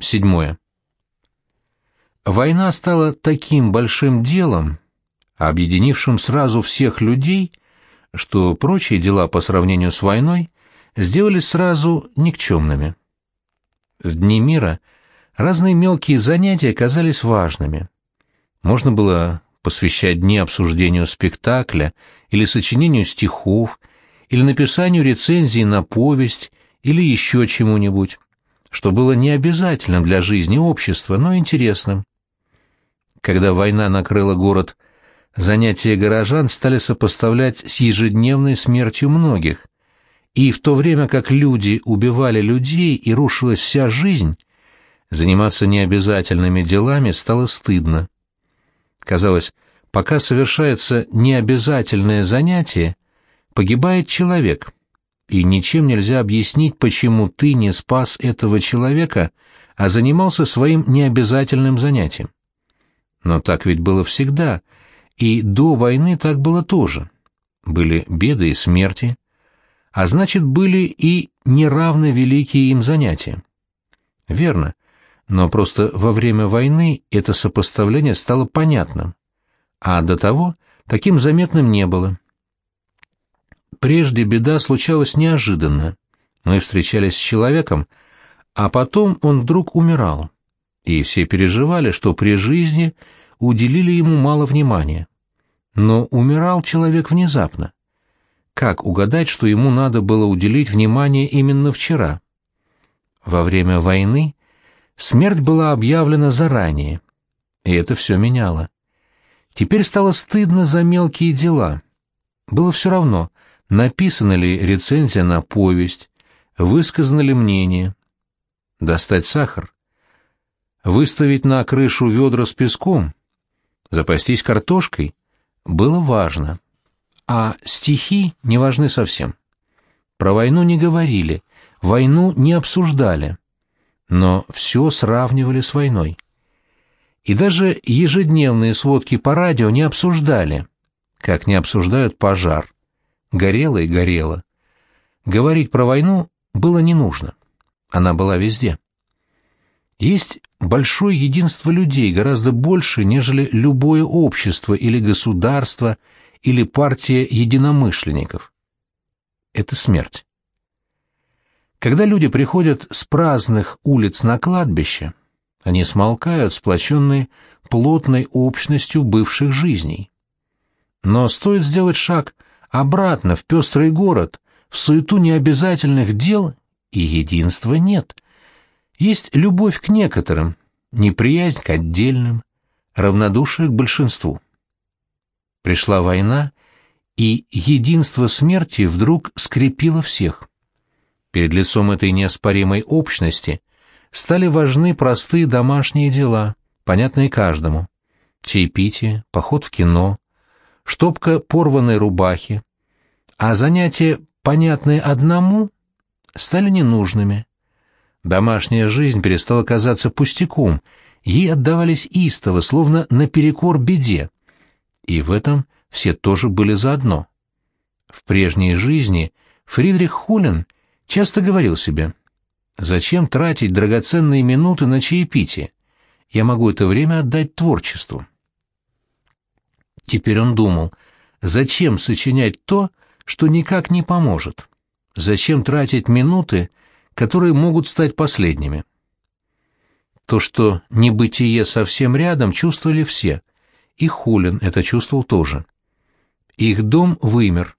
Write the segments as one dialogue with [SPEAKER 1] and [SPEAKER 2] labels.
[SPEAKER 1] Седьмое. Война стала таким большим делом, объединившим сразу всех людей, что прочие дела по сравнению с войной сделались сразу никчемными. В дни мира разные мелкие занятия казались важными. Можно было посвящать дни обсуждению спектакля или сочинению стихов, или написанию рецензии на повесть, или еще чему-нибудь, что было не обязательным для жизни общества, но интересным. Когда война накрыла город, занятия горожан стали сопоставлять с ежедневной смертью многих, и в то время как люди убивали людей и рушилась вся жизнь, заниматься необязательными делами стало стыдно. Казалось, пока совершается необязательное занятие, погибает человек, и ничем нельзя объяснить, почему ты не спас этого человека, а занимался своим необязательным занятием. Но так ведь было всегда, и до войны так было тоже. Были беды и смерти, а значит, были и неравно великие им занятия. Верно, но просто во время войны это сопоставление стало понятным, а до того таким заметным не было. Прежде беда случалась неожиданно. Мы встречались с человеком, а потом он вдруг умирал, и все переживали, что при жизни уделили ему мало внимания. Но умирал человек внезапно. Как угадать, что ему надо было уделить внимание именно вчера? Во время войны смерть была объявлена заранее, и это все меняло. Теперь стало стыдно за мелкие дела. Было все равно, написана ли рецензия на повесть, высказано ли мнение. Достать сахар, выставить на крышу ведра с песком, запастись картошкой было важно а стихи не важны совсем. Про войну не говорили, войну не обсуждали, но все сравнивали с войной. И даже ежедневные сводки по радио не обсуждали, как не обсуждают пожар. Горело и горело. Говорить про войну было не нужно. Она была везде. Есть большое единство людей, гораздо больше, нежели любое общество или государство – или партия единомышленников. Это смерть. Когда люди приходят с праздных улиц на кладбище, они смолкают, сплоченные плотной общностью бывших жизней. Но стоит сделать шаг обратно в пестрый город, в суету необязательных дел, и единства нет. Есть любовь к некоторым, неприязнь к отдельным, равнодушие к большинству. Пришла война, и единство смерти вдруг скрепило всех. Перед лицом этой неоспоримой общности стали важны простые домашние дела, понятные каждому. Чаепитие, поход в кино, штопка порванной рубахи, а занятия, понятные одному, стали ненужными. Домашняя жизнь перестала казаться пустяком, ей отдавались истово, словно наперекор беде и в этом все тоже были заодно. В прежней жизни Фридрих Хулин часто говорил себе, «Зачем тратить драгоценные минуты на чаепитие? Я могу это время отдать творчеству». Теперь он думал, зачем сочинять то, что никак не поможет? Зачем тратить минуты, которые могут стать последними? То, что небытие совсем рядом, чувствовали все, и Хулин это чувствовал тоже. Их дом вымер.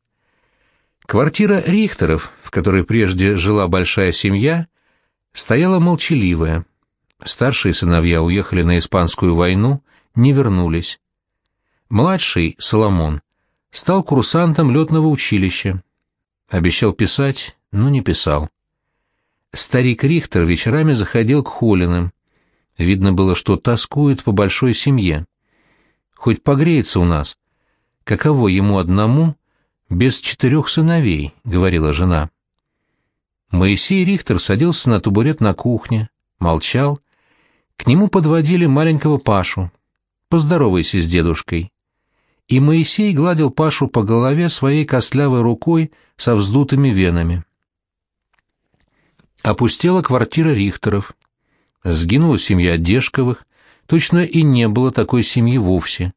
[SPEAKER 1] Квартира Рихтеров, в которой прежде жила большая семья, стояла молчаливая. Старшие сыновья уехали на Испанскую войну, не вернулись. Младший, Соломон, стал курсантом летного училища. Обещал писать, но не писал. Старик Рихтер вечерами заходил к Холиным. Видно было, что тоскует по большой семье хоть погреется у нас. Каково ему одному, без четырех сыновей, — говорила жена. Моисей Рихтер садился на табурет на кухне, молчал. К нему подводили маленького Пашу. Поздоровайся с дедушкой. И Моисей гладил Пашу по голове своей костлявой рукой со вздутыми венами. Опустела квартира Рихтеров. Сгинула семья Дешковых, точно и не было такой семьи вовсе.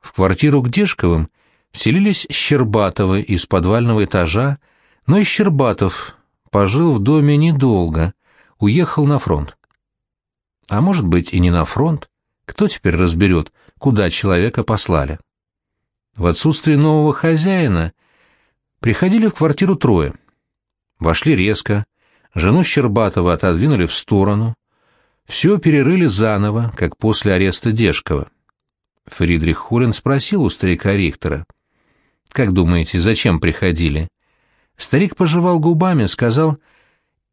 [SPEAKER 1] В квартиру к Дешковым вселились Щербатовы из подвального этажа, но и Щербатов пожил в доме недолго, уехал на фронт. А может быть и не на фронт, кто теперь разберет, куда человека послали? В отсутствие нового хозяина приходили в квартиру трое. Вошли резко, жену Щербатова отодвинули в сторону, все перерыли заново, как после ареста Дешкова. Фридрих Хулин спросил у старика Рихтера, «Как думаете, зачем приходили?» Старик пожевал губами, сказал,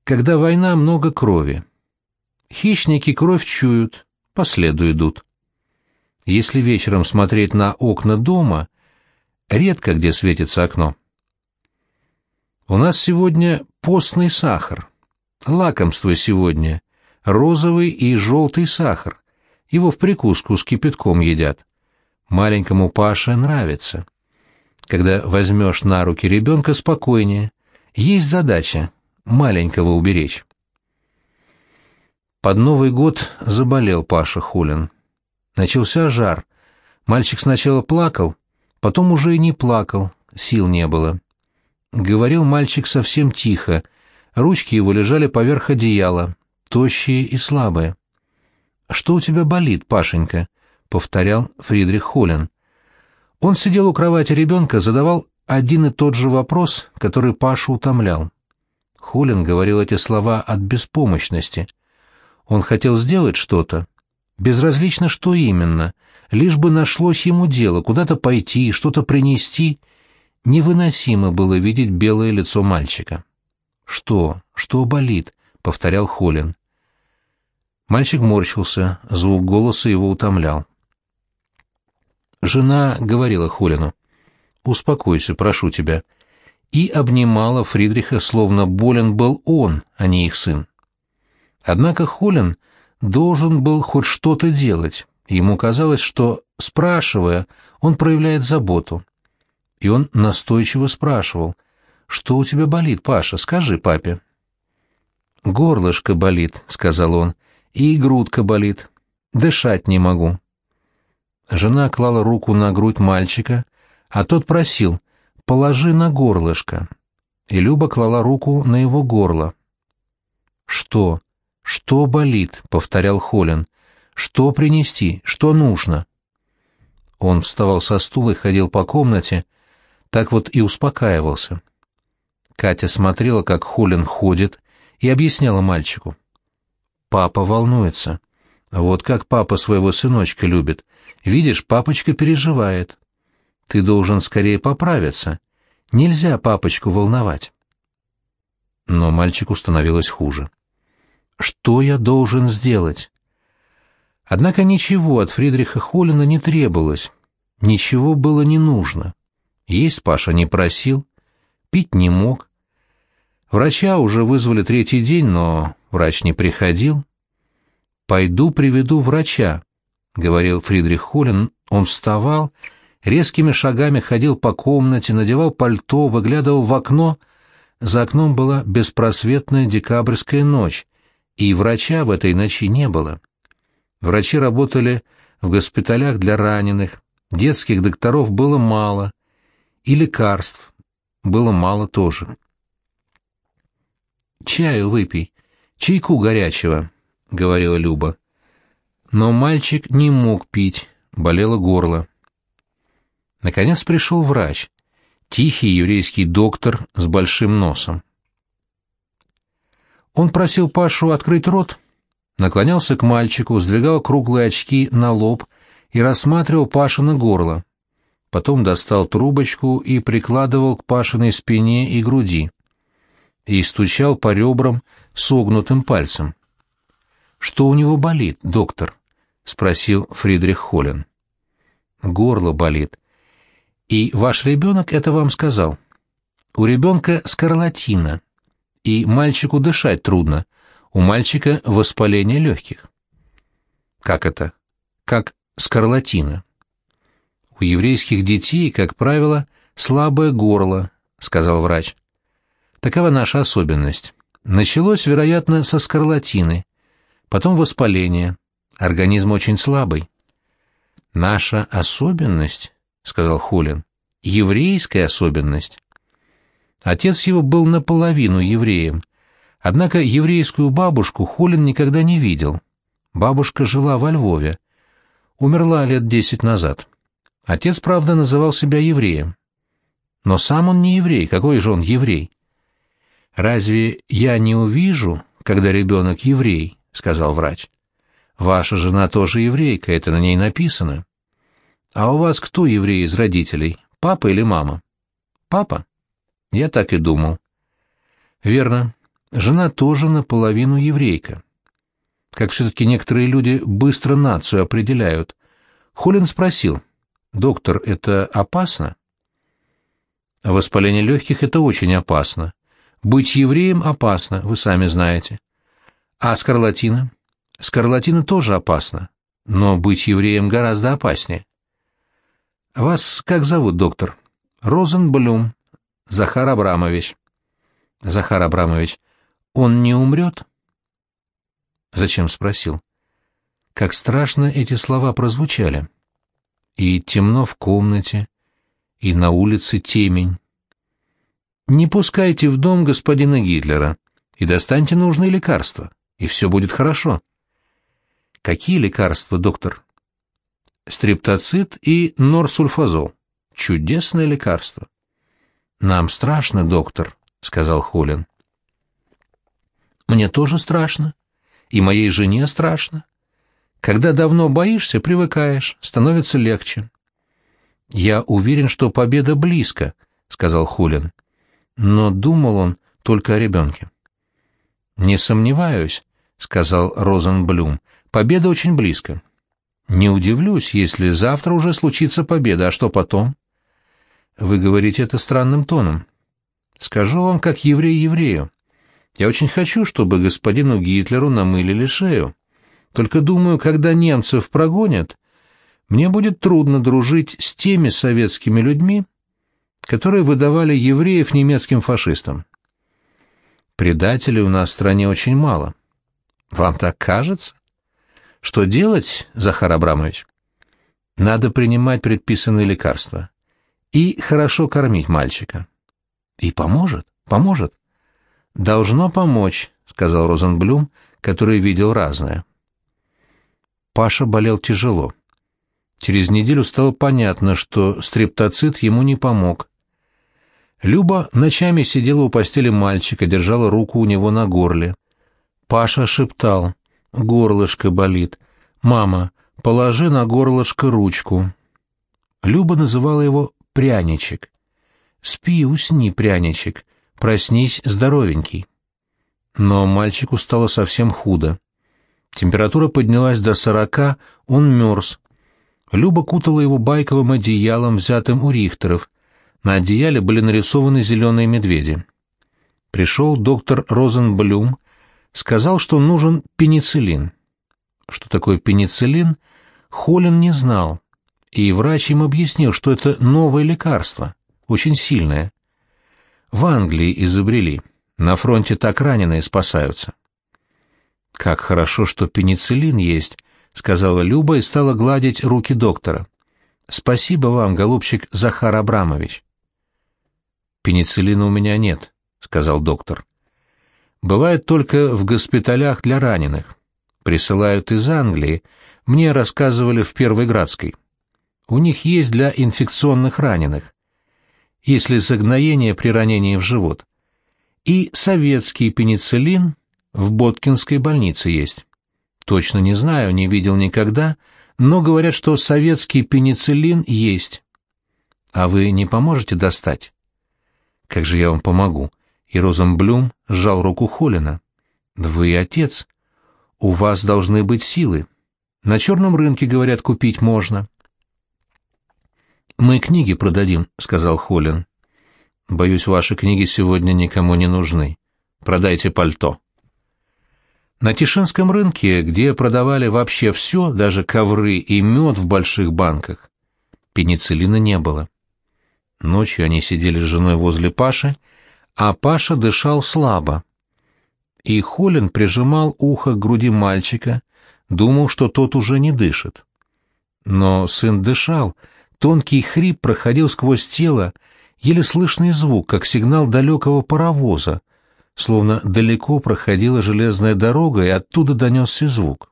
[SPEAKER 1] «Когда война, много крови. Хищники кровь чуют, по следу идут. Если вечером смотреть на окна дома, редко где светится окно. У нас сегодня постный сахар. Лакомство сегодня. Розовый и желтый сахар. Его в прикуску с кипятком едят. Маленькому Паше нравится. Когда возьмешь на руки ребенка, спокойнее. Есть задача — маленького уберечь. Под Новый год заболел Паша Хулин. Начался жар. Мальчик сначала плакал, потом уже и не плакал, сил не было. Говорил мальчик совсем тихо, ручки его лежали поверх одеяла, тощие и слабые. «Что у тебя болит, Пашенька?» — повторял Фридрих Холлен. Он сидел у кровати ребенка, задавал один и тот же вопрос, который Пашу утомлял. Холлен говорил эти слова от беспомощности. Он хотел сделать что-то. Безразлично, что именно, лишь бы нашлось ему дело, куда-то пойти, что-то принести. Невыносимо было видеть белое лицо мальчика. «Что? Что болит?» — повторял Холлен. Мальчик морщился, звук голоса его утомлял. Жена говорила Холину, «Успокойся, прошу тебя», и обнимала Фридриха, словно болен был он, а не их сын. Однако Холин должен был хоть что-то делать, ему казалось, что, спрашивая, он проявляет заботу. И он настойчиво спрашивал, «Что у тебя болит, Паша? Скажи папе». «Горлышко болит», — сказал он, — и грудка болит. Дышать не могу. Жена клала руку на грудь мальчика, а тот просил «положи на горлышко». И Люба клала руку на его горло. «Что? Что болит?» — повторял Холин. «Что принести? Что нужно?» Он вставал со стула и ходил по комнате, так вот и успокаивался. Катя смотрела, как Холин ходит, и объясняла мальчику. Папа волнуется. Вот как папа своего сыночка любит. Видишь, папочка переживает. Ты должен скорее поправиться. Нельзя папочку волновать. Но мальчику становилось хуже. Что я должен сделать? Однако ничего от Фридриха Холлина не требовалось. Ничего было не нужно. Есть Паша не просил, пить не мог. Врача уже вызвали третий день, но Врач не приходил. «Пойду приведу врача», — говорил Фридрих Холлин. Он вставал, резкими шагами ходил по комнате, надевал пальто, выглядывал в окно. За окном была беспросветная декабрьская ночь, и врача в этой ночи не было. Врачи работали в госпиталях для раненых, детских докторов было мало, и лекарств было мало тоже. «Чаю выпей», «Чайку горячего», — говорила Люба. Но мальчик не мог пить, болело горло. Наконец пришел врач, тихий еврейский доктор с большим носом. Он просил Пашу открыть рот, наклонялся к мальчику, сдвигал круглые очки на лоб и рассматривал Пашина горло. Потом достал трубочку и прикладывал к Пашиной спине и груди и стучал по ребрам согнутым пальцем. «Что у него болит, доктор?» — спросил Фридрих Холлен. «Горло болит. И ваш ребенок это вам сказал. У ребенка скарлатина, и мальчику дышать трудно. У мальчика воспаление легких». «Как это?» «Как скарлатина». «У еврейских детей, как правило, слабое горло», — сказал врач. Такова наша особенность. Началось, вероятно, со скарлатины. потом воспаление. Организм очень слабый. «Наша особенность», — сказал Хулин, — «еврейская особенность». Отец его был наполовину евреем, однако еврейскую бабушку Хулин никогда не видел. Бабушка жила во Львове. Умерла лет десять назад. Отец, правда, называл себя евреем. Но сам он не еврей, какой же он еврей? «Разве я не увижу, когда ребенок еврей?» — сказал врач. «Ваша жена тоже еврейка, это на ней написано». «А у вас кто еврей из родителей, папа или мама?» «Папа?» «Я так и думал». «Верно. Жена тоже наполовину еврейка. Как все-таки некоторые люди быстро нацию определяют. Холин спросил, «Доктор, это опасно?» «Воспаление легких — это очень опасно. Быть евреем опасно, вы сами знаете. А скарлатина? Скарлатина тоже опасна, но быть евреем гораздо опаснее. Вас как зовут, доктор? Розенблюм. Захар Абрамович. Захар Абрамович, он не умрет? Зачем спросил? Как страшно эти слова прозвучали. И темно в комнате, и на улице темень. Не пускайте в дом господина Гитлера и достаньте нужные лекарства, и все будет хорошо. Какие лекарства, доктор? Стрептоцит и норсульфазол. Чудесное лекарство. Нам страшно, доктор, сказал Холин. Мне тоже страшно. И моей жене страшно. Когда давно боишься, привыкаешь, становится легче. Я уверен, что победа близко, сказал Хулин но думал он только о ребенке. «Не сомневаюсь», — сказал Розенблюм, — «победа очень близко». «Не удивлюсь, если завтра уже случится победа, а что потом?» «Вы говорите это странным тоном. Скажу вам, как еврей еврею. Я очень хочу, чтобы господину Гитлеру намылили шею. Только думаю, когда немцев прогонят, мне будет трудно дружить с теми советскими людьми, которые выдавали евреев немецким фашистам. Предателей у нас в стране очень мало. Вам так кажется? Что делать, Захар Абрамович? Надо принимать предписанные лекарства. И хорошо кормить мальчика. И поможет? Поможет? Должно помочь, сказал Розенблюм, который видел разное. Паша болел тяжело. Через неделю стало понятно, что стрептоцит ему не помог, Люба ночами сидела у постели мальчика, держала руку у него на горле. Паша шептал «Горлышко болит. Мама, положи на горлышко ручку». Люба называла его «пряничек». «Спи, усни, пряничек, проснись здоровенький». Но мальчику стало совсем худо. Температура поднялась до сорока, он мерз. Люба кутала его байковым одеялом, взятым у Рихтеров, на одеяле были нарисованы зеленые медведи. Пришел доктор Розенблюм, сказал, что нужен пенициллин. Что такое пенициллин, Холлин не знал, и врач им объяснил, что это новое лекарство, очень сильное. В Англии изобрели, на фронте так раненые спасаются. «Как хорошо, что пенициллин есть», — сказала Люба и стала гладить руки доктора. «Спасибо вам, голубчик Захар Абрамович». «Пенициллина у меня нет», — сказал доктор. «Бывает только в госпиталях для раненых. Присылают из Англии. Мне рассказывали в Первой Градской. У них есть для инфекционных раненых. Если загноение при ранении в живот. И советский пенициллин в Боткинской больнице есть. Точно не знаю, не видел никогда, но говорят, что советский пенициллин есть. А вы не поможете достать? Как же я вам помогу? И Розенблюм сжал руку Холина. Вы отец. У вас должны быть силы. На черном рынке, говорят, купить можно. Мы книги продадим, сказал Холин. Боюсь, ваши книги сегодня никому не нужны. Продайте пальто. На Тишинском рынке, где продавали вообще все, даже ковры и мед в больших банках, пенициллина не было. Ночью они сидели с женой возле Паши, а Паша дышал слабо. и Холин прижимал ухо к груди мальчика, думал, что тот уже не дышит. Но сын дышал, тонкий хрип проходил сквозь тело, еле слышный звук, как сигнал далекого паровоза, словно далеко проходила железная дорога, и оттуда донесся звук.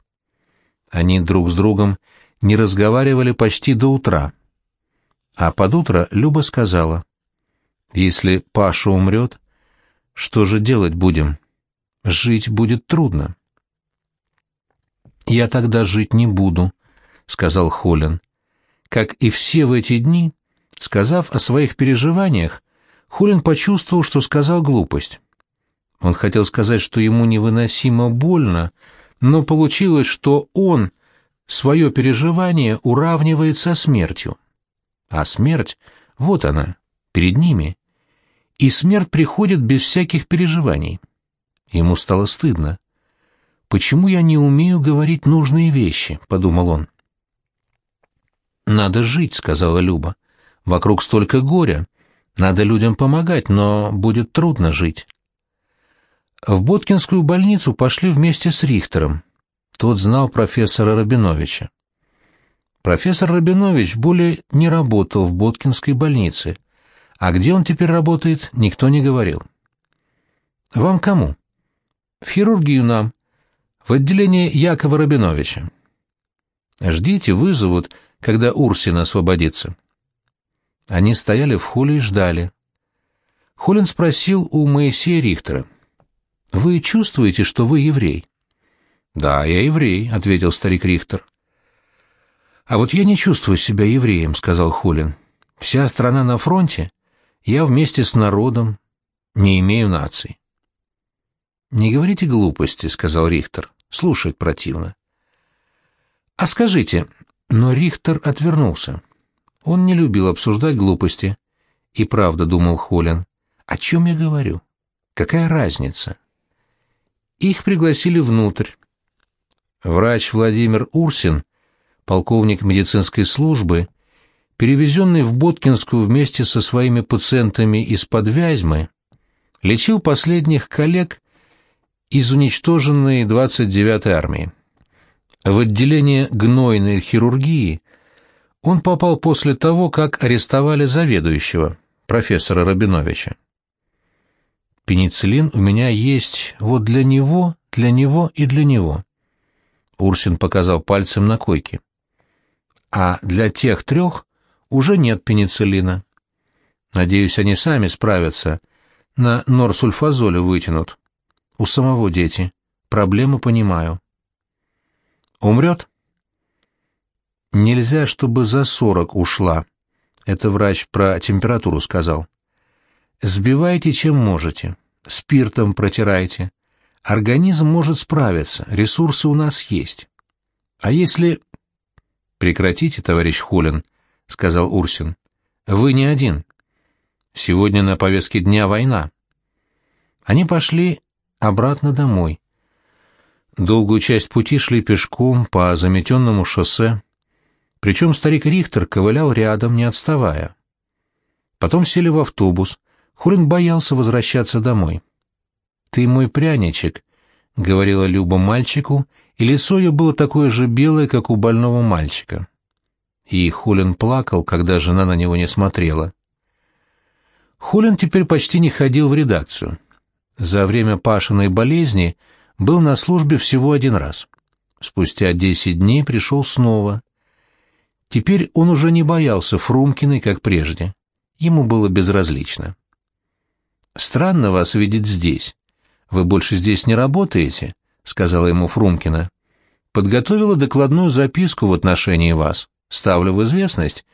[SPEAKER 1] Они друг с другом не разговаривали почти до утра. А под утро Люба сказала, «Если Паша умрет, что же делать будем? Жить будет трудно». «Я тогда жить не буду», — сказал Холин. Как и все в эти дни, сказав о своих переживаниях, Холин почувствовал, что сказал глупость. Он хотел сказать, что ему невыносимо больно, но получилось, что он свое переживание уравнивает со смертью. А смерть, вот она, перед ними. И смерть приходит без всяких переживаний. Ему стало стыдно. «Почему я не умею говорить нужные вещи?» — подумал он. «Надо жить», — сказала Люба. «Вокруг столько горя. Надо людям помогать, но будет трудно жить». В Боткинскую больницу пошли вместе с Рихтером. Тот знал профессора Рабиновича. Профессор Рабинович более не работал в Боткинской больнице, а где он теперь работает, никто не говорил. «Вам кому?» «В хирургию нам, в отделение Якова Рабиновича». «Ждите, вызовут, когда Урсин освободится». Они стояли в холле и ждали. Холлин спросил у Моисея Рихтера — вы чувствуете, что вы еврей? Да, я еврей, ответил старик Рихтер. А вот я не чувствую себя евреем, сказал Хулин. Вся страна на фронте, я вместе с народом не имею нации. Не говорите глупости, сказал Рихтер. Слушать противно. А скажите, но Рихтер отвернулся. Он не любил обсуждать глупости. И правда, думал Холин, о чем я говорю? Какая разница? Их пригласили внутрь. Врач Владимир Урсин, полковник медицинской службы, перевезенный в Боткинскую вместе со своими пациентами из-под Вязьмы, лечил последних коллег из уничтоженной 29-й армии. В отделение гнойной хирургии он попал после того, как арестовали заведующего, профессора Рабиновича. Пенициллин у меня есть вот для него, для него и для него. Урсин показал пальцем на койке. А для тех трех уже нет пенициллина. Надеюсь, они сами справятся. На норсульфазоле вытянут. У самого дети. Проблему понимаю. Умрет? Нельзя, чтобы за сорок ушла. Это врач про температуру сказал. Сбивайте, чем можете. Спиртом протирайте. Организм может справиться, ресурсы у нас есть. А если... Прекратите, товарищ Хулин, — сказал Урсин. Вы не один. Сегодня на повестке дня война. Они пошли обратно домой. Долгую часть пути шли пешком по заметенному шоссе, причем старик Рихтер ковылял рядом, не отставая. Потом сели в автобус, Хурин боялся возвращаться домой. «Ты мой пряничек», — говорила Люба мальчику, и лицо ее было такое же белое, как у больного мальчика. И Хулин плакал, когда жена на него не смотрела. Хулин теперь почти не ходил в редакцию. За время Пашиной болезни был на службе всего один раз. Спустя десять дней пришел снова. Теперь он уже не боялся Фрумкиной, как прежде. Ему было безразлично. Странно вас видеть здесь. Вы больше здесь не работаете, сказала ему Фрумкина. Подготовила докладную записку в отношении вас. Ставлю в известность.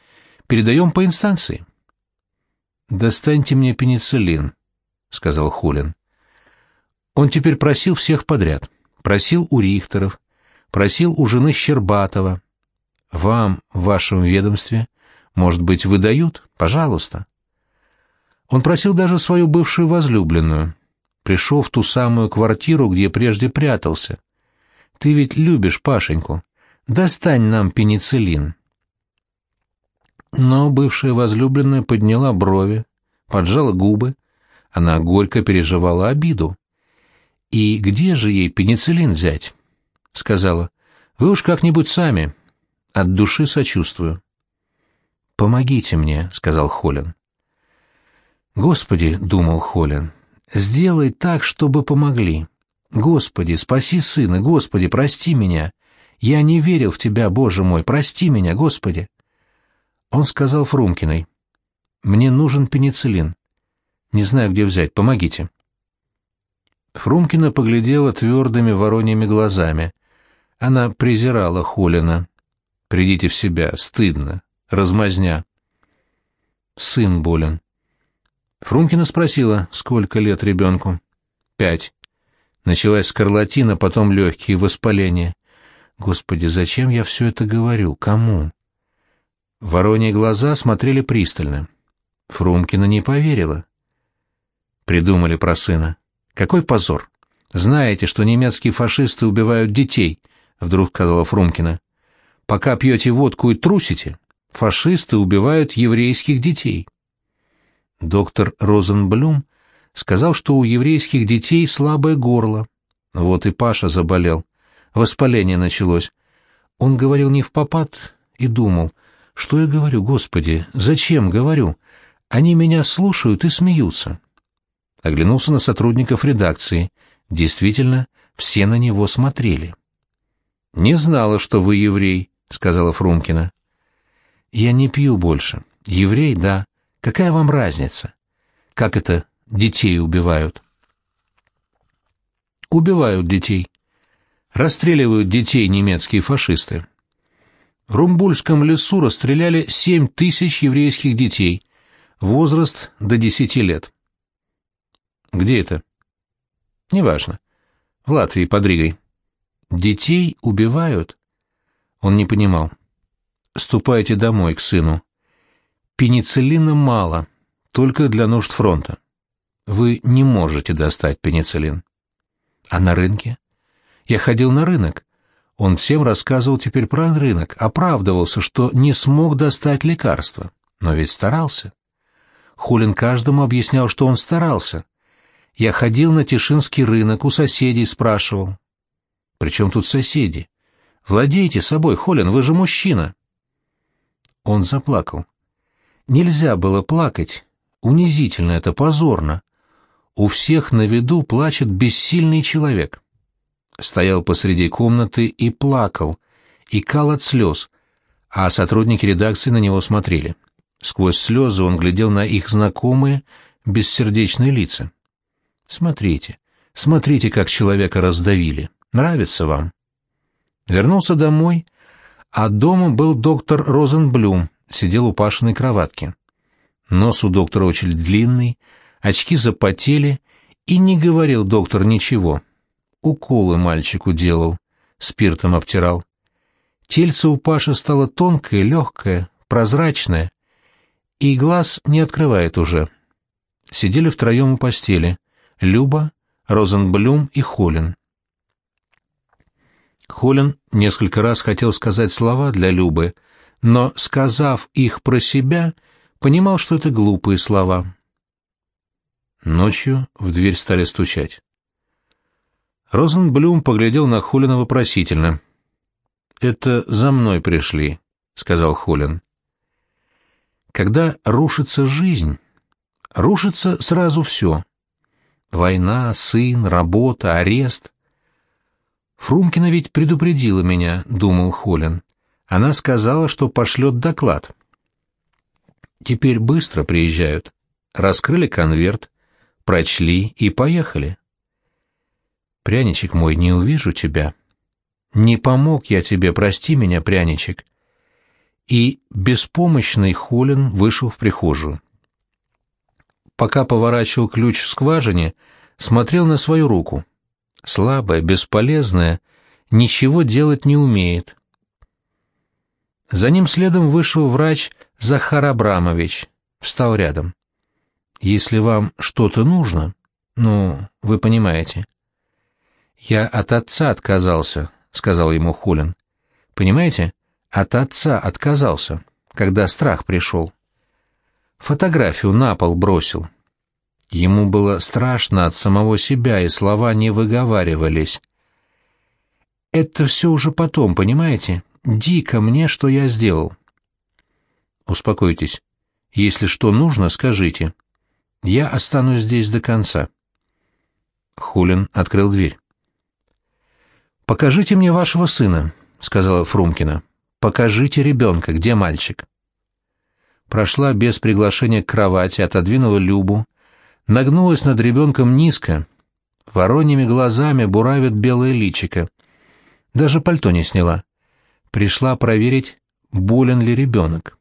[SPEAKER 1] Передаем по инстанции. Достаньте мне пенициллин, сказал Хулин. Он теперь просил всех подряд. Просил у Рихтеров, просил у жены Щербатова. Вам в вашем ведомстве, может быть, выдают? Пожалуйста. Он просил даже свою бывшую возлюбленную. Пришел в ту самую квартиру, где прежде прятался. «Ты ведь любишь Пашеньку. Достань нам пенициллин». Но бывшая возлюбленная подняла брови, поджала губы. Она горько переживала обиду. И где же ей пенициллин взять? Сказала, вы уж как-нибудь сами. От души сочувствую. «Помогите мне», — сказал Холлин. «Господи», — думал Холлин, — «сделай так, чтобы помогли. Господи, спаси сына, Господи, прости меня. Я не верил в Тебя, Боже мой, прости меня, Господи». Он сказал Фрумкиной, «Мне нужен пенициллин. Не знаю, где взять, помогите». Фрумкина поглядела твердыми вороньими глазами. Она презирала Холина. «Придите в себя, стыдно, размазня». «Сын болен». Фрумкина спросила, сколько лет ребенку. «Пять». Началась скарлатина, потом легкие воспаления. Господи, зачем я все это говорю? Кому? Вороньи глаза смотрели пристально. Фрумкина не поверила. Придумали про сына. Какой позор! Знаете, что немецкие фашисты убивают детей, вдруг сказала Фрумкина. Пока пьете водку и трусите, фашисты убивают еврейских детей. Доктор Розенблюм сказал, что у еврейских детей слабое горло. Вот и Паша заболел. Воспаление началось. Он говорил не в попад и думал, что я говорю, Господи, зачем говорю? Они меня слушают и смеются. Оглянулся на сотрудников редакции. Действительно, все на него смотрели. «Не знала, что вы еврей», — сказала Фрумкина. «Я не пью больше. Еврей, да. Какая вам разница? Как это детей убивают?» «Убивают детей. Расстреливают детей немецкие фашисты. В Румбульском лесу расстреляли семь тысяч еврейских детей, возраст до десяти лет. Где это? Неважно. В Латвии, под Ригой. Детей убивают? Он не понимал. Ступайте домой к сыну. Пенициллина мало, только для нужд фронта. Вы не можете достать пенициллин. А на рынке? Я ходил на рынок. Он всем рассказывал теперь про рынок, оправдывался, что не смог достать лекарства. Но ведь старался. Хулин каждому объяснял, что он старался. Я ходил на Тишинский рынок, у соседей спрашивал. «При тут соседи? Владейте собой, Холин, вы же мужчина!» Он заплакал. Нельзя было плакать. Унизительно это, позорно. У всех на виду плачет бессильный человек. Стоял посреди комнаты и плакал, и кал от слез, а сотрудники редакции на него смотрели. Сквозь слезы он глядел на их знакомые, бессердечные лица. Смотрите, смотрите, как человека раздавили. Нравится вам? Вернулся домой, а дома был доктор Розенблюм, сидел у Пашиной кроватки. Нос у доктора очень длинный, очки запотели, и не говорил доктор ничего. Уколы мальчику делал, спиртом обтирал. Тельце у Паши стало тонкое, легкое, прозрачное, и глаз не открывает уже. Сидели втроем у постели. Люба, Розенблюм и Холин. Холин несколько раз хотел сказать слова для Любы, но, сказав их про себя, понимал, что это глупые слова. Ночью в дверь стали стучать. Розенблюм поглядел на Холина вопросительно. «Это за мной пришли», — сказал Холин. «Когда рушится жизнь, рушится сразу все. Война, сын, работа, арест. Фрумкина ведь предупредила меня, думал Холин. Она сказала, что пошлет доклад. Теперь быстро приезжают. Раскрыли конверт, прочли и поехали. Пряничек мой, не увижу тебя. Не помог я тебе, прости меня, пряничек. И беспомощный Холин вышел в прихожую пока поворачивал ключ в скважине, смотрел на свою руку. Слабая, бесполезная, ничего делать не умеет. За ним следом вышел врач Захар Абрамович, встал рядом. «Если вам что-то нужно, ну, вы понимаете». «Я от отца отказался», — сказал ему Хулин. «Понимаете, от отца отказался, когда страх пришел» фотографию на пол бросил. Ему было страшно от самого себя, и слова не выговаривались. «Это все уже потом, понимаете? Дико мне, что я сделал». «Успокойтесь. Если что нужно, скажите. Я останусь здесь до конца». Хулин открыл дверь. «Покажите мне вашего сына», — сказала Фрумкина. «Покажите ребенка, где мальчик?» Прошла без приглашения к кровати, отодвинула Любу, нагнулась над ребенком низко, вороньими глазами буравит белое личико. Даже пальто не сняла. Пришла проверить, болен ли ребенок.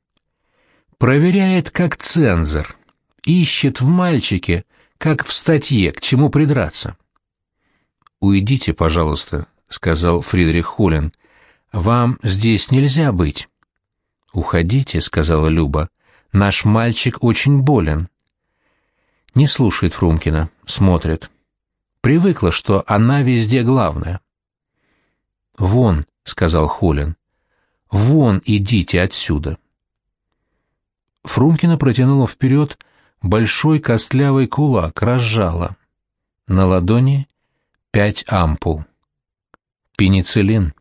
[SPEAKER 1] Проверяет как цензор. Ищет в мальчике, как в статье, к чему придраться. «Уйдите, пожалуйста», — сказал Фридрих Хулин. «Вам здесь нельзя быть». «Уходите», — сказала Люба. «Наш мальчик очень болен». Не слушает Фрумкина, смотрит. Привыкла, что она везде главная. «Вон», — сказал Хулин. «Вон идите отсюда». Фрумкина протянула вперед большой костлявый кулак, разжала. На ладони пять ампул. Пенициллин.